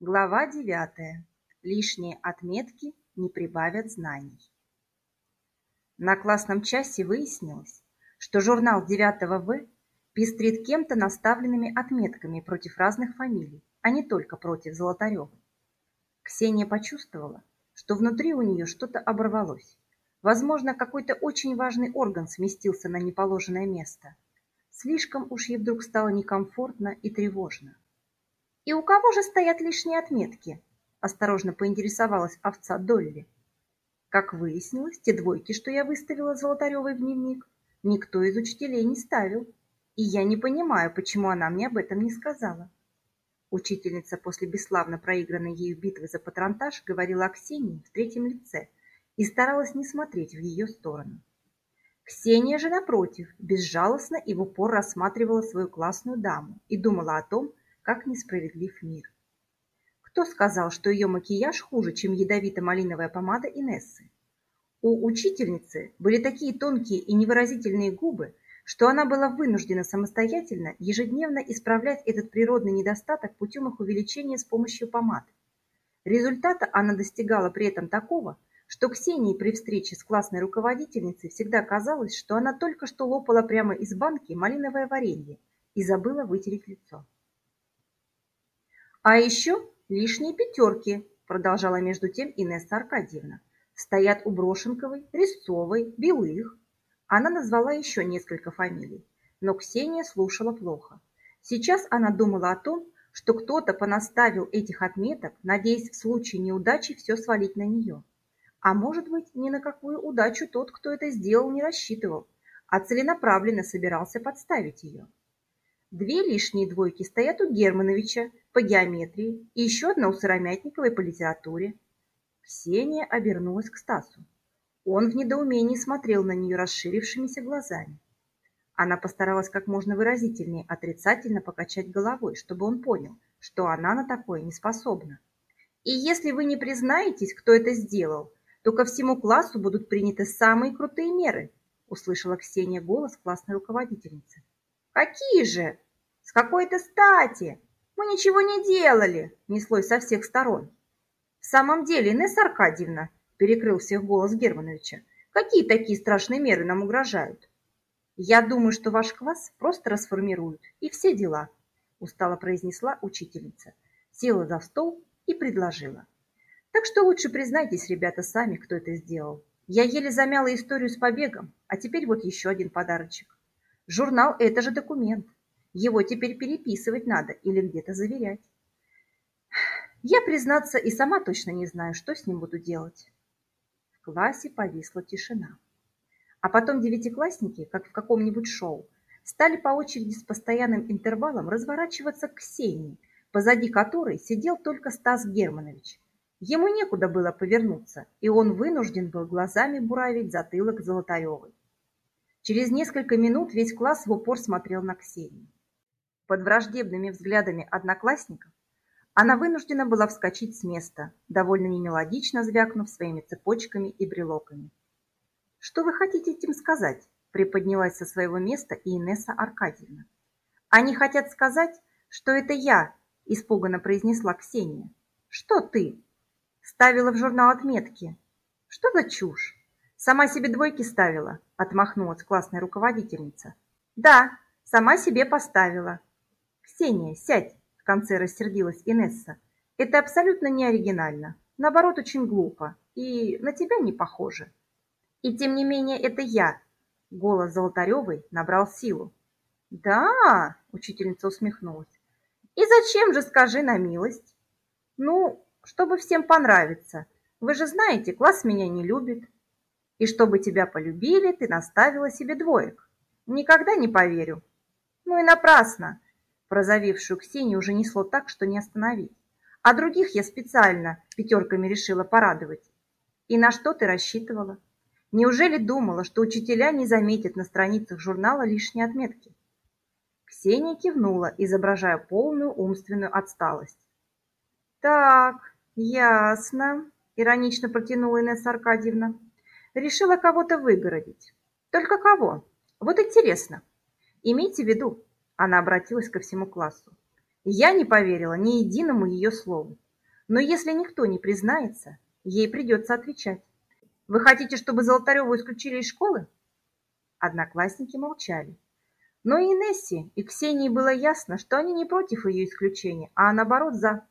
Глава 9. Лишние отметки не прибавят знаний. На классном часе выяснилось, что журнал 9 В пестрит кем-то наставленными отметками против разных фамилий, а не только против Золотарева. Ксения почувствовала, что внутри у нее что-то оборвалось. Возможно, какой-то очень важный орган сместился на неположенное место. Слишком уж ей вдруг стало некомфортно и тревожно. «И у кого же стоят лишние отметки?» – осторожно поинтересовалась овца Долли. Как выяснилось, те двойки, что я выставила Золотаревой в дневник, никто из учителей не ставил. И я не понимаю, почему она мне об этом не сказала. Учительница после бесславно проигранной ею битвы за патронтаж говорила о Ксении в третьем лице и старалась не смотреть в ее сторону. Ксения же, напротив, безжалостно и в упор рассматривала свою классную даму и думала о том, как несправедлив мир. Кто сказал, что ее макияж хуже, чем ядовито-малиновая помада Инессы? У учительницы были такие тонкие и невыразительные губы, что она была вынуждена самостоятельно ежедневно исправлять этот природный недостаток путем их увеличения с помощью помады. Результата она достигала при этом такого, что Ксении при встрече с классной руководительницей всегда казалось, что она только что лопала прямо из банки малиновое варенье и забыла вытереть лицо. А еще лишние пятерки, продолжала между тем Инесса Аркадьевна. Стоят у Брошенковой, Резцовой, Белых. Она назвала еще несколько фамилий, но Ксения слушала плохо. Сейчас она думала о том, что кто-то понаставил этих отметок, надеясь в случае неудачи все свалить на нее. А может быть, ни на какую удачу тот, кто это сделал, не рассчитывал, а целенаправленно собирался подставить ее. Две лишние двойки стоят у Германовича по геометрии и еще одна у Сыромятниковой по литературе. Ксения обернулась к Стасу. Он в недоумении смотрел на нее расширившимися глазами. Она постаралась как можно выразительнее отрицательно покачать головой, чтобы он понял, что она на такое не способна. И если вы не признаетесь, кто это сделал, то ко всему классу будут приняты самые крутые меры, услышала Ксения голос классной руководительницы. Какие же? С какой-то стати? Мы ничего не делали, неслось со всех сторон. В самом деле, Инесса Аркадьевна, перекрыл всех голос Германовича, какие такие страшные меры нам угрожают? Я думаю, что ваш класс просто расформируют, и все дела, устало произнесла учительница, села за стол и предложила. Так что лучше признайтесь, ребята, сами, кто это сделал. Я еле замяла историю с побегом, а теперь вот еще один подарочек. Журнал – это же документ. Его теперь переписывать надо или где-то заверять. Я, признаться, и сама точно не знаю, что с ним буду делать. В классе повисла тишина. А потом девятиклассники, как в каком-нибудь шоу, стали по очереди с постоянным интервалом разворачиваться к Ксении, позади которой сидел только Стас Германович. Ему некуда было повернуться, и он вынужден был глазами буравить затылок Золотаревой. Через несколько минут весь класс в упор смотрел на Ксению. Под враждебными взглядами одноклассников она вынуждена была вскочить с места, довольно немелодично звякнув своими цепочками и брелоками. «Что вы хотите этим сказать?» – приподнялась со своего места и Инесса Аркадьевна. «Они хотят сказать, что это я», – испуганно произнесла Ксения. «Что ты?» «Ставила в журнал отметки». «Что за чушь?» Сама себе двойки ставила, отмахнулась классная руководительница. Да, сама себе поставила. Ксения, сядь, в конце рассердилась Инесса. Это абсолютно не оригинально. Наоборот, очень глупо. И на тебя не похоже. И тем не менее, это я. Голос Золотаревой набрал силу. Да, учительница усмехнулась. И зачем же, скажи на милость? Ну, чтобы всем понравиться. Вы же знаете, класс меня не любит. И чтобы тебя полюбили, ты наставила себе двоек. Никогда не поверю. Ну и напрасно. Прозовевшую Ксению уже несло так, что не остановить. А других я специально пятерками решила порадовать. И на что ты рассчитывала? Неужели думала, что учителя не заметят на страницах журнала лишние отметки? Ксения кивнула, изображая полную умственную отсталость. «Так, ясно», — иронично протянула Инесса Аркадьевна. Решила кого-то выгородить. Только кого? Вот интересно. Имейте в виду, она обратилась ко всему классу. Я не поверила ни единому ее слову. Но если никто не признается, ей придется отвечать. Вы хотите, чтобы Золотареву исключили из школы? Одноклассники молчали. Но и Инессе, и Ксении было ясно, что они не против ее исключения, а наоборот за.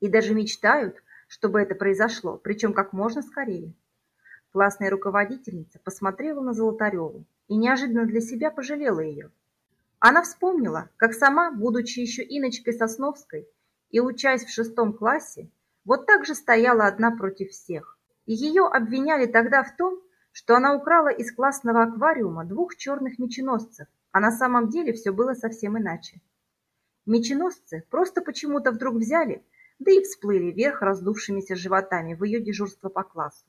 И даже мечтают, чтобы это произошло, причем как можно скорее. Классная руководительница посмотрела на Золотареву и неожиданно для себя пожалела ее. Она вспомнила, как сама, будучи еще Иночкой Сосновской и учась в шестом классе, вот так же стояла одна против всех. И ее обвиняли тогда в том, что она украла из классного аквариума двух черных меченосцев, а на самом деле все было совсем иначе. Меченосцы просто почему-то вдруг взяли, да и всплыли вверх раздувшимися животами в ее дежурство по классу.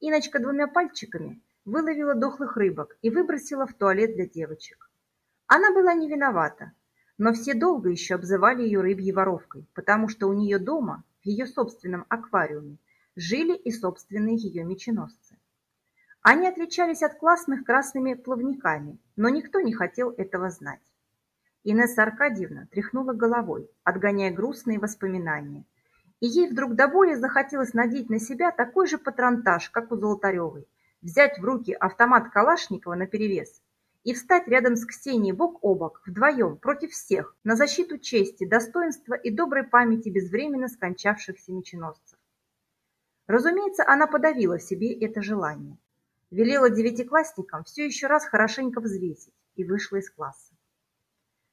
Иночка двумя пальчиками выловила дохлых рыбок и выбросила в туалет для девочек. Она была не виновата, но все долго еще обзывали ее рыбьей воровкой, потому что у нее дома, в ее собственном аквариуме, жили и собственные ее меченосцы. Они отличались от классных красными плавниками, но никто не хотел этого знать. Инесса Аркадьевна тряхнула головой, отгоняя грустные воспоминания. И ей вдруг до боли захотелось надеть на себя такой же патронтаж, как у Золотаревой, взять в руки автомат Калашникова наперевес и встать рядом с Ксенией бок о бок, вдвоем, против всех, на защиту чести, достоинства и доброй памяти безвременно скончавшихся меченосцев. Разумеется, она подавила в себе это желание. Велела девятиклассникам все еще раз хорошенько взвесить и вышла из класса.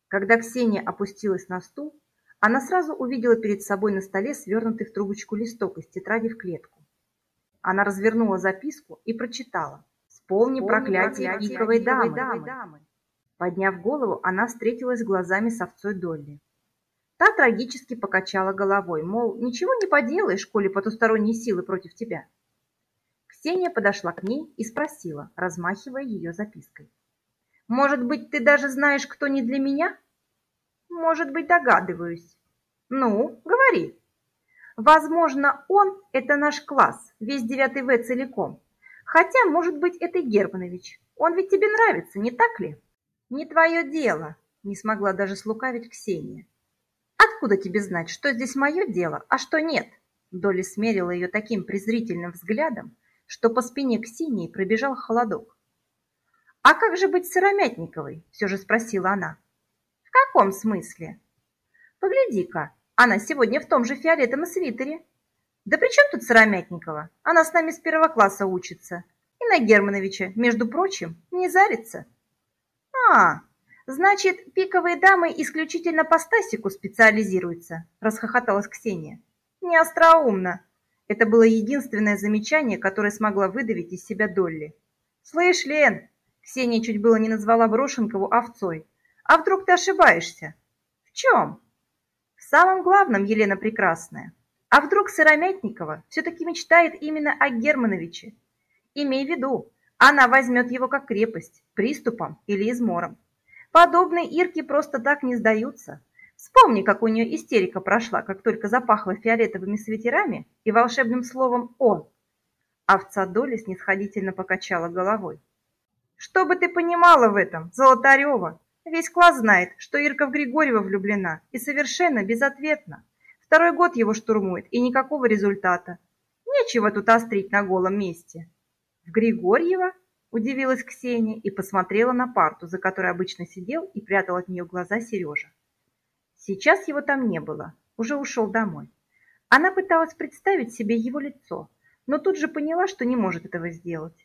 Когда Ксения опустилась на стул, она сразу увидела перед собой на столе свернутый в трубочку листок из тетради в клетку. Она развернула записку и прочитала «Вспомни, проклятие, пиковой дамы». дамы. Подняв голову, она встретилась глазами с овцой Долли. Та трагически покачала головой, мол, ничего не поделаешь, коли потусторонние силы против тебя. Ксения подошла к ней и спросила, размахивая ее запиской. «Может быть, ты даже знаешь, кто не для меня?» «Может быть, догадываюсь». «Ну, говори». «Возможно, он – это наш класс, весь девятый В целиком. Хотя, может быть, это и Германович. Он ведь тебе нравится, не так ли?» «Не твое дело», – не смогла даже слукавить Ксения. «Откуда тебе знать, что здесь мое дело, а что нет?» Доля смерила ее таким презрительным взглядом, что по спине Ксении пробежал холодок. «А как же быть Сыромятниковой?» – все же спросила она. «В каком смысле?» «Погляди-ка, она сегодня в том же фиолетовом свитере». «Да при чем тут Сыромятникова? Она с нами с первого класса учится. И на Германовича, между прочим, не зарится». «А, значит, пиковые дамы исключительно по Стасику специализируются», – расхохоталась Ксения. «Не остроумно. Это было единственное замечание, которое смогла выдавить из себя Долли. «Слышь, Лен!» Ксения чуть было не назвала Брошенкову овцой. «А вдруг ты ошибаешься?» «В чем?» «В самом главном, Елена Прекрасная. А вдруг Сыромятникова все-таки мечтает именно о Германовиче? Имей в виду, она возьмет его как крепость, приступом или измором. Подобные Ирки просто так не сдаются. Вспомни, как у нее истерика прошла, как только запахло фиолетовыми свитерами и волшебным словом «он». Овца Доли снисходительно покачала головой. «Что бы ты понимала в этом, Золотарева? Весь класс знает, что Ирка в Григорьева влюблена, и совершенно безответно. Второй год его штурмует, и никакого результата. Нечего тут острить на голом месте». «В Григорьева?» – удивилась Ксения и посмотрела на парту, за которой обычно сидел и прятал от нее глаза Сережа. Сейчас его там не было, уже ушел домой. Она пыталась представить себе его лицо, но тут же поняла, что не может этого сделать.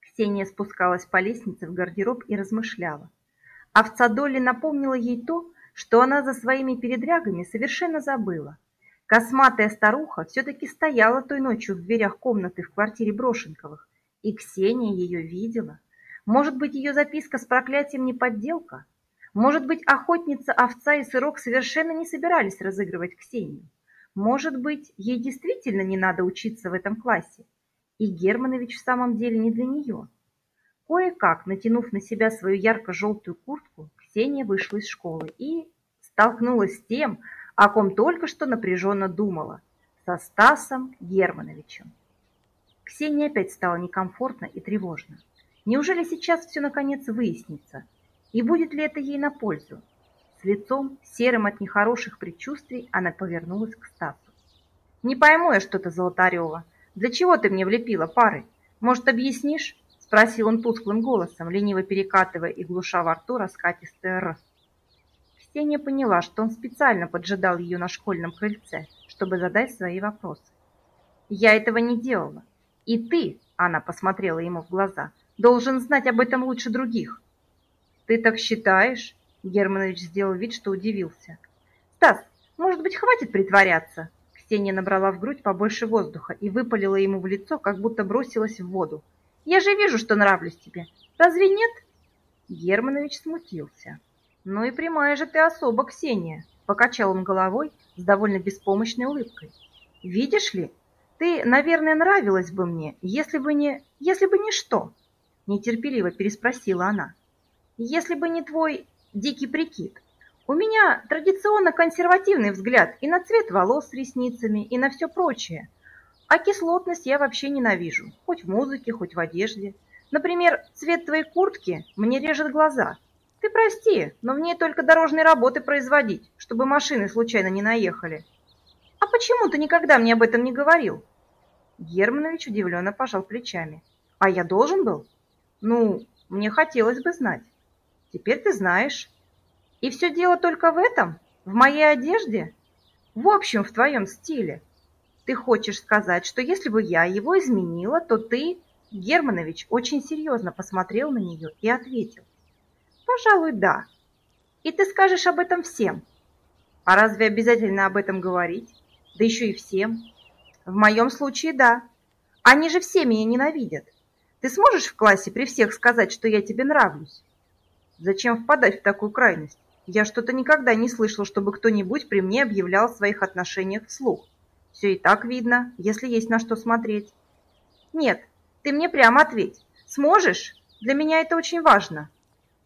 Ксения спускалась по лестнице в гардероб и размышляла. Овца Долли напомнила ей то, что она за своими передрягами совершенно забыла. Косматая старуха все-таки стояла той ночью в дверях комнаты в квартире Брошенковых, и Ксения ее видела. Может быть, ее записка с проклятием не подделка? Может быть, охотница, овца и сырок совершенно не собирались разыгрывать Ксению. Может быть, ей действительно не надо учиться в этом классе. И Германович в самом деле не для нее. Кое-как, натянув на себя свою ярко-желтую куртку, Ксения вышла из школы и столкнулась с тем, о ком только что напряженно думала, со Стасом Германовичем. Ксении опять стало некомфортно и тревожно. Неужели сейчас все наконец выяснится – и будет ли это ей на пользу? С лицом, серым от нехороших предчувствий, она повернулась к Стасу. «Не пойму я что-то, Золотарева. Для чего ты мне влепила пары? Может, объяснишь?» — спросил он тусклым голосом, лениво перекатывая и глуша во рту раскатистое «р». Ксения поняла, что он специально поджидал ее на школьном крыльце, чтобы задать свои вопросы. «Я этого не делала. И ты, — она посмотрела ему в глаза, — должен знать об этом лучше других». «Ты так считаешь?» Германович сделал вид, что удивился. «Стас, может быть, хватит притворяться?» Ксения набрала в грудь побольше воздуха и выпалила ему в лицо, как будто бросилась в воду. «Я же вижу, что нравлюсь тебе. Разве нет?» Германович смутился. «Ну и прямая же ты особа, Ксения!» Покачал он головой с довольно беспомощной улыбкой. «Видишь ли, ты, наверное, нравилась бы мне, если бы не... если бы не что?» Нетерпеливо переспросила она. «Если бы не твой дикий прикид. У меня традиционно консервативный взгляд и на цвет волос с ресницами, и на все прочее. А кислотность я вообще ненавижу, хоть в музыке, хоть в одежде. Например, цвет твоей куртки мне режет глаза. Ты прости, но в ней только дорожные работы производить, чтобы машины случайно не наехали. А почему ты никогда мне об этом не говорил? Германович удивленно пожал плечами. А я должен был? Ну, мне хотелось бы знать. Теперь ты знаешь. И все дело только в этом? В моей одежде? В общем, в твоем стиле. Ты хочешь сказать, что если бы я его изменила, то ты... Германович очень серьезно посмотрел на нее и ответил. Пожалуй, да. И ты скажешь об этом всем. А разве обязательно об этом говорить? Да еще и всем. В моем случае, да. Они же все меня ненавидят. Ты сможешь в классе при всех сказать, что я тебе нравлюсь? Зачем впадать в такую крайность? Я что-то никогда не слышал, чтобы кто-нибудь при мне объявлял о своих отношениях вслух. Все и так видно, если есть на что смотреть. Нет, ты мне прямо ответь. Сможешь? Для меня это очень важно.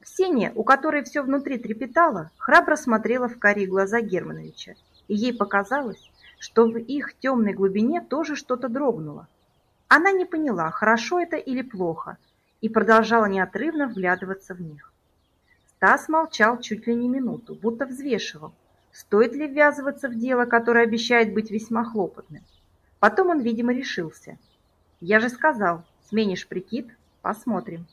Ксения, у которой все внутри трепетало, храбро смотрела в карие глаза Германовича, и ей показалось, что в их темной глубине тоже что-то дрогнуло. Она не поняла, хорошо это или плохо, и продолжала неотрывно вглядываться в них. Стас молчал чуть ли не минуту, будто взвешивал, стоит ли ввязываться в дело, которое обещает быть весьма хлопотным. Потом он, видимо, решился. «Я же сказал, сменишь прикид, посмотрим».